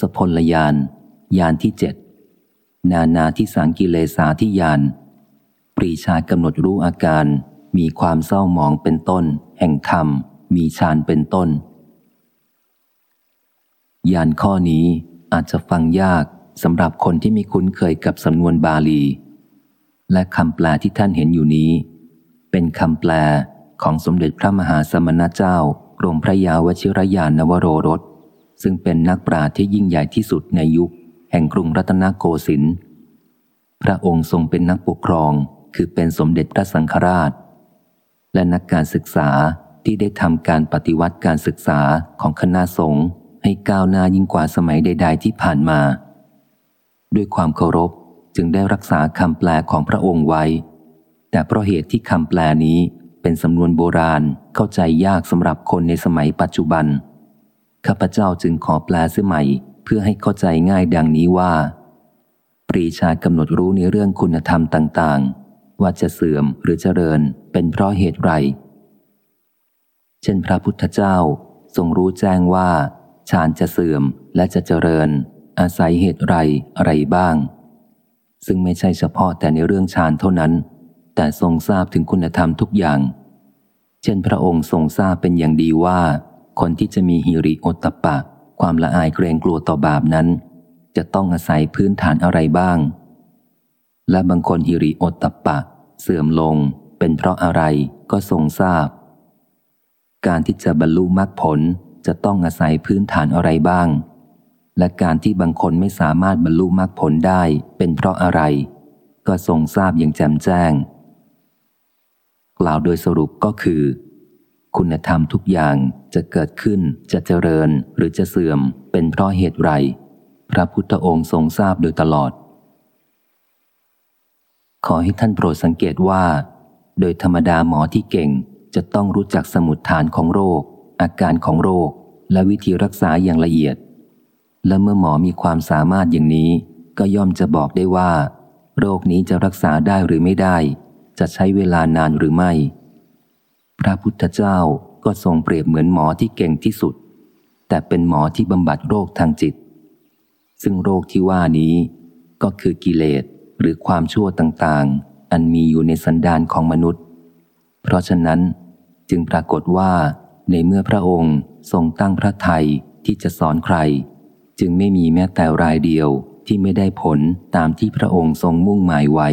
ศพลยานยานที่เจ็ดนานาที่สังกิเลสาที่ยาน ปรีชากำหนดรู้อาการ มีความเศร้าหมองเป็นต้น แห่งธรรม มีฌานเป็นต้น ยานข้อนี้อาจจะฟังยากสำหรับคนที่ไม่คุ้นเคยกับสำนวนบาลี และคำแปลที่ท่านเห็นอยู่นี้ เป็นคำแปลของสมเด็จพระมหาสมณเจ้ากรมพระยาวชิรยานนวโรรส ซึ่งเป็นนักปราชญ์ที่ยิ่งใหญ่ที่สุดในยุค แห่งกรุงรัตนโกสินทร์พระองค์ทรงเป็นนักปกครอง คือเป็นสมเด็จพระสังฆราช และนักการศึกษาที่ได้ทำการปฏิวัติการศึกษาของคณะสงฆ์ให้ก้าวหน้ายิ่งกว่าสมัยใด ๆ ที่ผ่านมา ด้วยความเคารพจึงได้รักษาคำแปลของพระองค์ไว้ แต่เพราะเหตุที่คำแปลนี้เป็นสำนวนโบราณเข้าใจยากสำหรับคนในสมัยปัจจุบัน ข้าพเจ้าจึงขอแปลเสียใหม่เพื่อให้เข้าใจง่ายดังนี้ว่า ปรีชากำหนดรู้ในเรื่องคุณธรรมต่างๆ ว่าจะเสื่อมหรือเจริญเป็นเพราะเหตุไร เช่นพระพุทธเจ้าทรงรู้แจ้งว่าฌานจะเสื่อมและจะเจริญ อาศัยเหตุไรอะไรบ้าง ซึ่งไม่ใช่เฉพาะแต่ในเรื่องฌานเท่านั้น แต่ทรงทราบถึงคุณธรรมทุกอย่าง เช่นพระองค์ทรงทราบเป็นอย่างดีว่า คนที่จะมีฮิริโอตตปะ ความละอายเกรงกลัวต่อบาปนั้น จะต้องอาศัยพื้นฐานอะไรบ้าง และบางคนฮิริโอตตปะ เสื่อมลงเป็นเพราะอะไรก็ทรงทราบ การที่จะบรรลุมรรคผลจะต้องอาศัยพื้นฐานอะไรบ้าง และการที่บางคนไม่สามารถบรรลุมรรคผลได้เป็นเพราะอะไร ก็ทรงทราบอย่างแจ่มแจ้ง กล่าวโดยสรุปก็คือ คุณธรรมทุกอย่างจะเกิดขึ้นจะเจริญหรือจะเสื่อมเป็นเพราะเหตุไร พระพุทธองค์ทรงทราบโดยตลอด ขอให้ท่านโปรดสังเกตว่า โดยธรรมดาหมอที่เก่งจะต้องรู้จักสมุดฐานของโรค อาการของโรค และวิธีรักษาอย่างละเอียด และเมื่อหมอมีความสามารถอย่างนี้ ก็ย่อมจะบอกได้ว่า โรคนี้จะรักษาได้หรือไม่ได้ จะใช้เวลานานหรือไม่ พระพุทธเจ้าก็ทรงเปรียบเหมือนหมอที่เก่งที่สุด แต่เป็นหมอที่บำบัดโรคทางจิต ซึ่งโรคที่ว่านี้ก็คือกิเลสหรือความชั่วต่างๆ อันมีอยู่ในสันดานของมนุษย์ เพราะฉะนั้นจึงปรากฏว่าในเมื่อพระองค์ทรงตั้งพระไทยที่จะสอนใคร จึงไม่มีแม้แต่รายเดียวที่ไม่ได้ผลตามที่พระองค์ทรงมุ่งหมายไว้